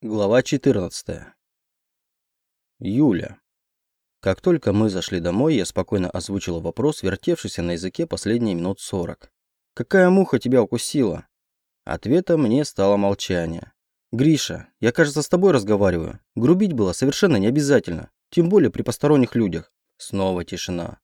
Глава 14. Юля. Как только мы зашли домой, я спокойно озвучила вопрос, вертевшийся на языке последние минут сорок. «Какая муха тебя укусила?» Ответом мне стало молчание. «Гриша, я, кажется, с тобой разговариваю. Грубить было совершенно не обязательно, тем более при посторонних людях». Снова тишина.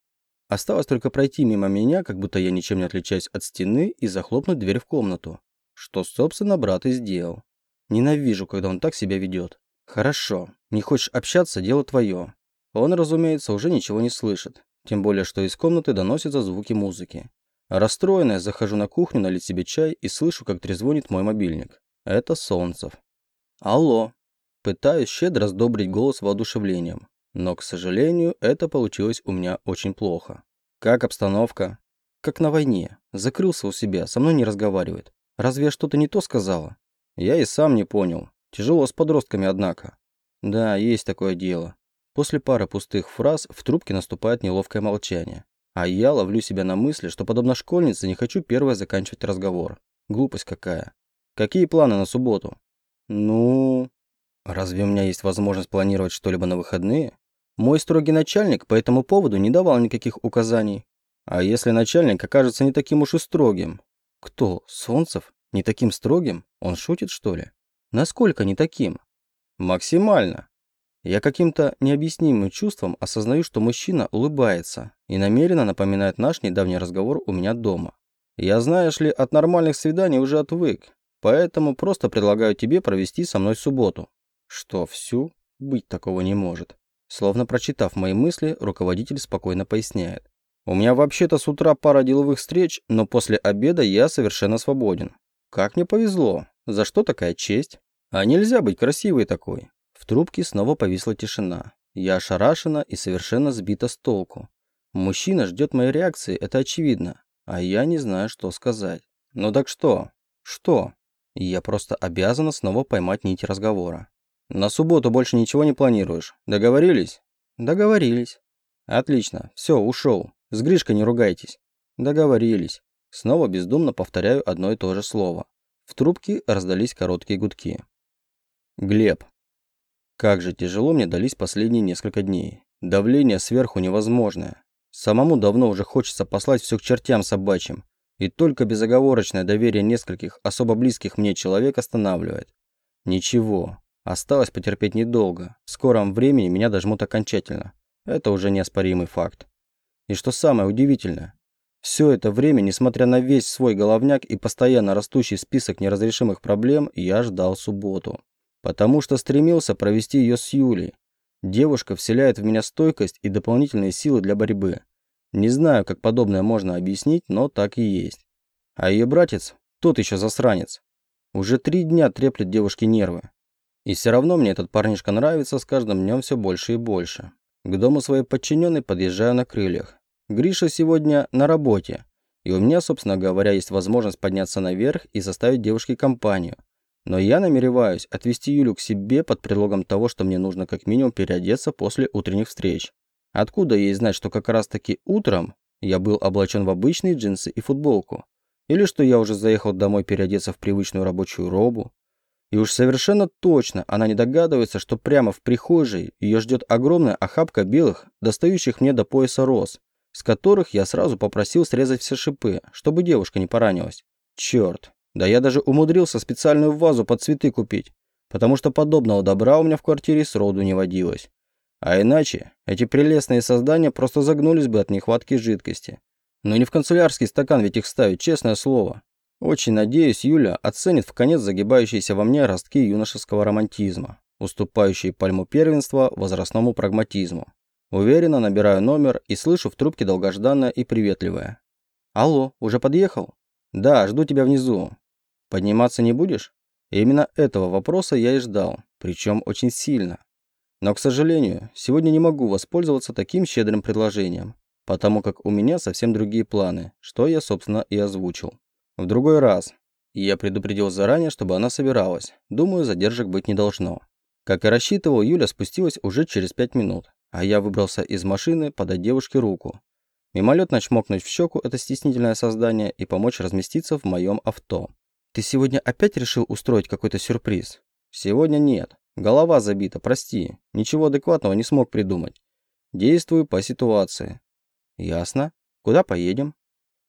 Осталось только пройти мимо меня, как будто я ничем не отличаюсь от стены, и захлопнуть дверь в комнату. Что, собственно, брат и сделал. Ненавижу, когда он так себя ведет. Хорошо, не хочешь общаться, дело твое. Он, разумеется, уже ничего не слышит. Тем более, что из комнаты доносятся звуки музыки. Расстроенная, захожу на кухню налить себе чай и слышу, как трезвонит мой мобильник. Это Солнцев. Алло. Пытаюсь щедро сдобрить голос воодушевлением. Но, к сожалению, это получилось у меня очень плохо. Как обстановка? Как на войне. Закрылся у себя, со мной не разговаривает. Разве я что-то не то сказала? Я и сам не понял. Тяжело с подростками, однако. Да, есть такое дело. После пары пустых фраз в трубке наступает неловкое молчание. А я ловлю себя на мысли, что подобно школьнице не хочу первое заканчивать разговор. Глупость какая. Какие планы на субботу? Ну... Разве у меня есть возможность планировать что-либо на выходные? Мой строгий начальник по этому поводу не давал никаких указаний. А если начальник окажется не таким уж и строгим? Кто? Солнцев? Не таким строгим? Он шутит, что ли? Насколько не таким? Максимально. Я каким-то необъяснимым чувством осознаю, что мужчина улыбается и намеренно напоминает наш недавний разговор у меня дома. Я, знаешь ли, от нормальных свиданий уже отвык, поэтому просто предлагаю тебе провести со мной субботу. Что, всю? Быть такого не может. Словно прочитав мои мысли, руководитель спокойно поясняет. У меня вообще-то с утра пара деловых встреч, но после обеда я совершенно свободен. Как мне повезло. За что такая честь? А нельзя быть красивой такой. В трубке снова повисла тишина. Я ошарашена и совершенно сбита с толку. Мужчина ждет моей реакции, это очевидно. А я не знаю, что сказать. Ну так что? Что? Я просто обязана снова поймать нить разговора. На субботу больше ничего не планируешь. Договорились? Договорились. Отлично. Все, ушел. С Гришкой не ругайтесь. Договорились. Снова бездумно повторяю одно и то же слово. В трубке раздались короткие гудки. Глеб. Как же тяжело мне дались последние несколько дней. Давление сверху невозможное. Самому давно уже хочется послать все к чертям собачьим. И только безоговорочное доверие нескольких особо близких мне человек останавливает. Ничего. Осталось потерпеть недолго. В скором времени меня дожмут окончательно. Это уже неоспоримый факт. И что самое удивительное, все это время, несмотря на весь свой головняк и постоянно растущий список неразрешимых проблем, я ждал субботу. Потому что стремился провести ее с Юлей. Девушка вселяет в меня стойкость и дополнительные силы для борьбы. Не знаю, как подобное можно объяснить, но так и есть. А ее братец, тот еще засранец. Уже три дня треплет девушке нервы. И все равно мне этот парнишка нравится с каждым днем все больше и больше. К дому своей подчиненной подъезжаю на крыльях. Гриша сегодня на работе, и у меня, собственно говоря, есть возможность подняться наверх и составить девушке компанию. Но я намереваюсь отвезти Юлю к себе под предлогом того, что мне нужно как минимум переодеться после утренних встреч. Откуда ей знать, что как раз таки утром я был облачен в обычные джинсы и футболку? Или что я уже заехал домой переодеться в привычную рабочую робу? И уж совершенно точно она не догадывается, что прямо в прихожей ее ждет огромная охапка белых, достающих мне до пояса роз, с которых я сразу попросил срезать все шипы, чтобы девушка не поранилась. Черт, да я даже умудрился специальную вазу под цветы купить, потому что подобного добра у меня в квартире сроду не водилось. А иначе эти прелестные создания просто загнулись бы от нехватки жидкости. Но не в канцелярский стакан ведь их ставить, честное слово. Очень надеюсь, Юля оценит в конец загибающиеся во мне ростки юношеского романтизма, уступающие пальму первенства возрастному прагматизму. Уверенно набираю номер и слышу в трубке долгожданное и приветливое. «Алло, уже подъехал?» «Да, жду тебя внизу. Подниматься не будешь?» именно этого вопроса я и ждал, причем очень сильно. Но, к сожалению, сегодня не могу воспользоваться таким щедрым предложением, потому как у меня совсем другие планы, что я, собственно, и озвучил. В другой раз. Я предупредил заранее, чтобы она собиралась. Думаю, задержек быть не должно. Как и рассчитывал, Юля спустилась уже через пять минут а я выбрался из машины подать девушке руку. Мимолетно чмокнуть в щеку это стеснительное создание и помочь разместиться в моем авто. «Ты сегодня опять решил устроить какой-то сюрприз?» Сегодня нет. Голова забита, прости. Ничего адекватного не смог придумать. Действую по ситуации. Ясно. Куда поедем?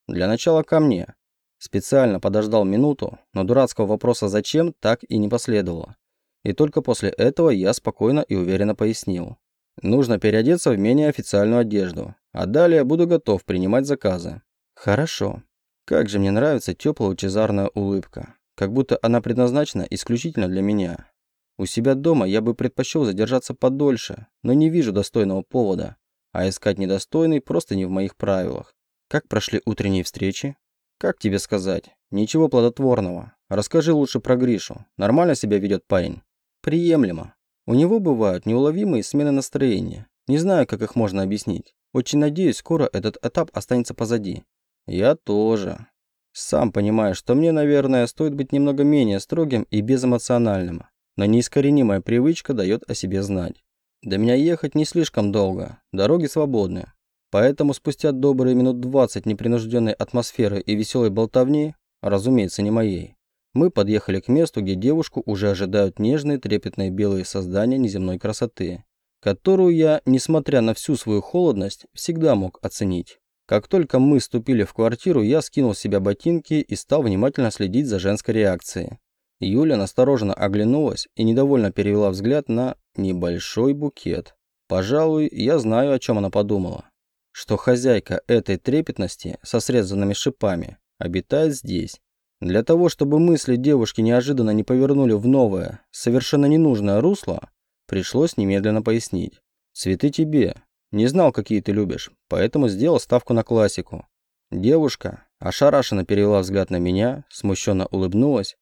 Для начала ко мне. Специально подождал минуту, но дурацкого вопроса «зачем» так и не последовало. И только после этого я спокойно и уверенно пояснил. Нужно переодеться в менее официальную одежду, а далее буду готов принимать заказы. Хорошо. Как же мне нравится теплая лучезарная улыбка. Как будто она предназначена исключительно для меня. У себя дома я бы предпочел задержаться подольше, но не вижу достойного повода. А искать недостойный просто не в моих правилах. Как прошли утренние встречи? Как тебе сказать? Ничего плодотворного. Расскажи лучше про Гришу. Нормально себя ведет парень? Приемлемо. У него бывают неуловимые смены настроения. Не знаю, как их можно объяснить. Очень надеюсь, скоро этот этап останется позади. Я тоже. Сам понимаю, что мне, наверное, стоит быть немного менее строгим и безэмоциональным. Но неискоренимая привычка дает о себе знать. До меня ехать не слишком долго, дороги свободны. Поэтому спустя добрые минут 20 непринужденной атмосферы и веселой болтовни, разумеется, не моей, мы подъехали к месту, где девушку уже ожидают нежные трепетные белые создания неземной красоты, которую я, несмотря на всю свою холодность, всегда мог оценить. Как только мы ступили в квартиру, я скинул с себя ботинки и стал внимательно следить за женской реакцией. Юля настороженно оглянулась и недовольно перевела взгляд на небольшой букет. Пожалуй, я знаю, о чем она подумала что хозяйка этой трепетности со срезанными шипами обитает здесь. Для того, чтобы мысли девушки неожиданно не повернули в новое, совершенно ненужное русло, пришлось немедленно пояснить. «Цветы тебе. Не знал, какие ты любишь, поэтому сделал ставку на классику». Девушка ошарашенно перевела взгляд на меня, смущенно улыбнулась,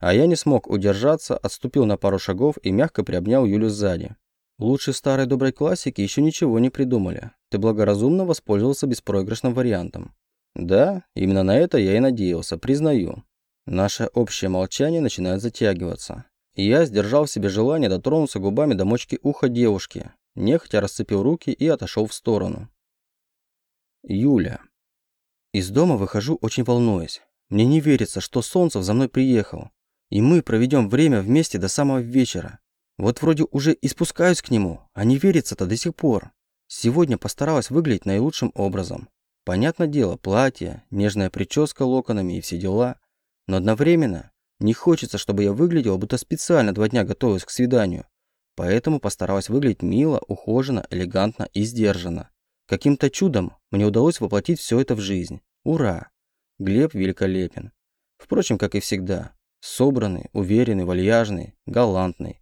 а я не смог удержаться, отступил на пару шагов и мягко приобнял Юлю сзади. Лучше старой доброй классики еще ничего не придумали. Ты благоразумно воспользовался беспроигрышным вариантом. Да, именно на это я и надеялся, признаю. Наше общее молчание начинает затягиваться. Я сдержал в себе желание дотронуться губами до мочки уха девушки, нехотя расцепил руки и отошел в сторону. Юля. Из дома выхожу очень волнуясь. Мне не верится, что Солнцев за мной приехал. И мы проведем время вместе до самого вечера. Вот вроде уже и спускаюсь к нему, а не верится-то до сих пор. Сегодня постаралась выглядеть наилучшим образом. Понятное дело, платье, нежная прическа локонами и все дела. Но одновременно не хочется, чтобы я выглядела, будто специально два дня готовилась к свиданию. Поэтому постаралась выглядеть мило, ухоженно, элегантно и сдержанно. Каким-то чудом мне удалось воплотить все это в жизнь. Ура! Глеб великолепен. Впрочем, как и всегда. Собранный, уверенный, вальяжный, галантный.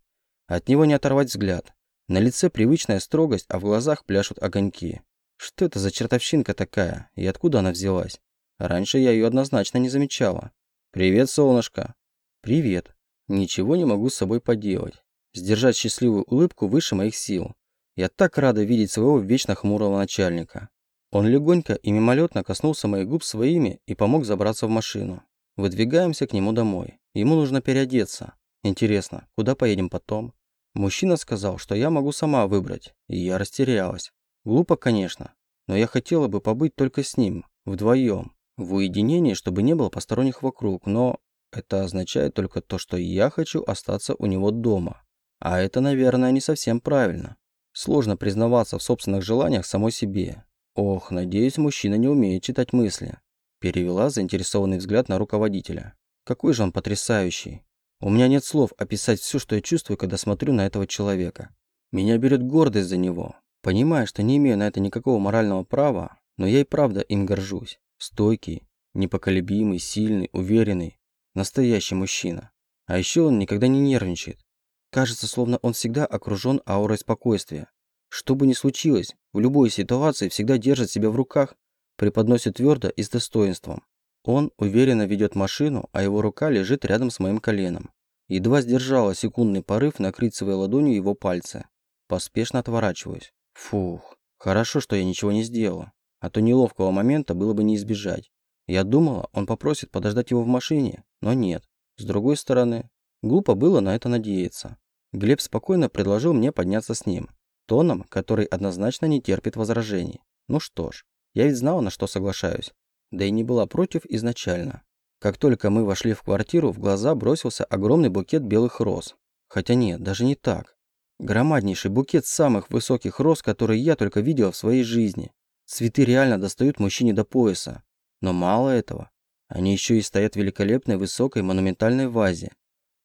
От него не оторвать взгляд. На лице привычная строгость, а в глазах пляшут огоньки. Что это за чертовщинка такая, и откуда она взялась? Раньше я ее однозначно не замечала. «Привет, солнышко!» «Привет!» Ничего не могу с собой поделать. Сдержать счастливую улыбку выше моих сил. Я так рада видеть своего вечно хмурого начальника. Он легонько и мимолетно коснулся моих губ своими и помог забраться в машину. Выдвигаемся к нему домой. Ему нужно переодеться. Интересно, куда поедем потом? Мужчина сказал, что я могу сама выбрать, и я растерялась. Глупо, конечно, но я хотела бы побыть только с ним, вдвоем, в уединении, чтобы не было посторонних вокруг, но это означает только то, что я хочу остаться у него дома. А это, наверное, не совсем правильно. Сложно признаваться в собственных желаниях самой себе. Ох, надеюсь, мужчина не умеет читать мысли. Перевела заинтересованный взгляд на руководителя. Какой же он потрясающий. У меня нет слов описать все, что я чувствую, когда смотрю на этого человека. Меня берет гордость за него. Понимаю, что не имею на это никакого морального права, но я и правда им горжусь. Стойкий, непоколебимый, сильный, уверенный. Настоящий мужчина. А еще он никогда не нервничает. Кажется, словно он всегда окружен аурой спокойствия. Что бы ни случилось, в любой ситуации всегда держит себя в руках, преподносит твердо и с достоинством. Он уверенно ведет машину, а его рука лежит рядом с моим коленом. Едва сдержала секундный порыв накрыть своей ладонью его пальцы. Поспешно отворачиваюсь. Фух, хорошо, что я ничего не сделала. А то неловкого момента было бы не избежать. Я думала, он попросит подождать его в машине, но нет. С другой стороны, глупо было на это надеяться. Глеб спокойно предложил мне подняться с ним. Тоном, который однозначно не терпит возражений. Ну что ж, я ведь знала, на что соглашаюсь да и не была против изначально. Как только мы вошли в квартиру, в глаза бросился огромный букет белых роз. Хотя нет, даже не так. Громаднейший букет самых высоких роз, которые я только видела в своей жизни. Цветы реально достают мужчине до пояса. Но мало этого. Они еще и стоят в великолепной высокой монументальной вазе.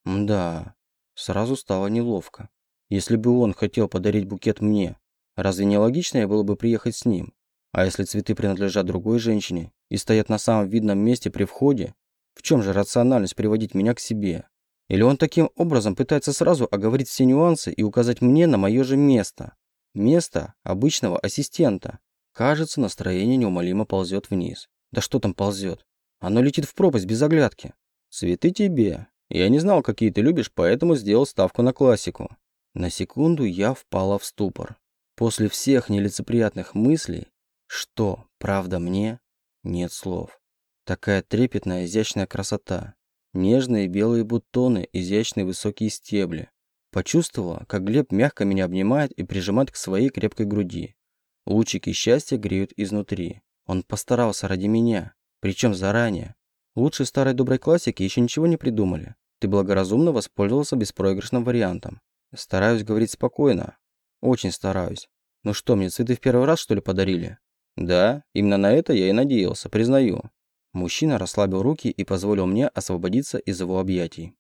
Мда, сразу стало неловко. Если бы он хотел подарить букет мне, разве не логичнее было бы приехать с ним? А если цветы принадлежат другой женщине и стоят на самом видном месте при входе, в чем же рациональность приводить меня к себе? Или он таким образом пытается сразу оговорить все нюансы и указать мне на мое же место? Место обычного ассистента. Кажется, настроение неумолимо ползет вниз. Да что там ползет? Оно летит в пропасть без оглядки. Цветы тебе. Я не знал, какие ты любишь, поэтому сделал ставку на классику. На секунду я впала в ступор. После всех нелицеприятных мыслей, что, правда мне, нет слов. Такая трепетная, изящная красота. Нежные белые бутоны, изящные высокие стебли. Почувствовала, как Глеб мягко меня обнимает и прижимает к своей крепкой груди. Лучики счастья греют изнутри. Он постарался ради меня, причем заранее. Лучше старой доброй классики еще ничего не придумали. Ты благоразумно воспользовался беспроигрышным вариантом. Стараюсь говорить спокойно. Очень стараюсь. Ну что, мне цветы в первый раз, что ли, подарили? Да, именно на это я и надеялся, признаю. Мужчина расслабил руки и позволил мне освободиться из его объятий.